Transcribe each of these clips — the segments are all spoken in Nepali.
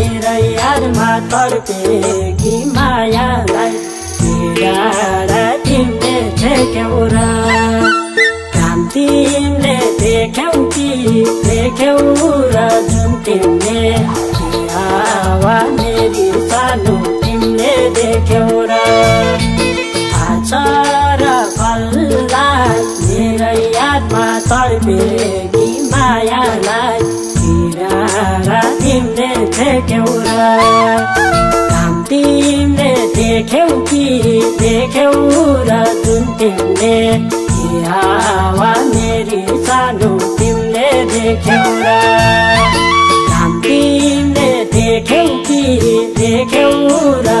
मेरो यादमा तर्पे कि मायालाई डाँडा तिमीले ठेक्यौ र काम तिमीले देख्यौ कि देख्यौ र जुन तिमीले हावा मेरी सानो तिमीले देख्यौ र थाहा र फललाई मेरो यादमा तर्पेकी देख्यौ र काम तिमीले देख्यौ कि देख्यौ र जुन तिमीले। हावा मेरी सानो तिमीले देख्यौ र काम तिमीले देख्यौ कि देख्यौ र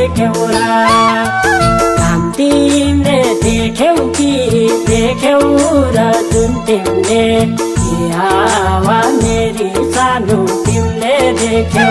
देख्यौ र काम तिमीले देख्यौ कि देख्यौ र जुन तिमीले हावा मेरी सानो तिमीले देख्यौ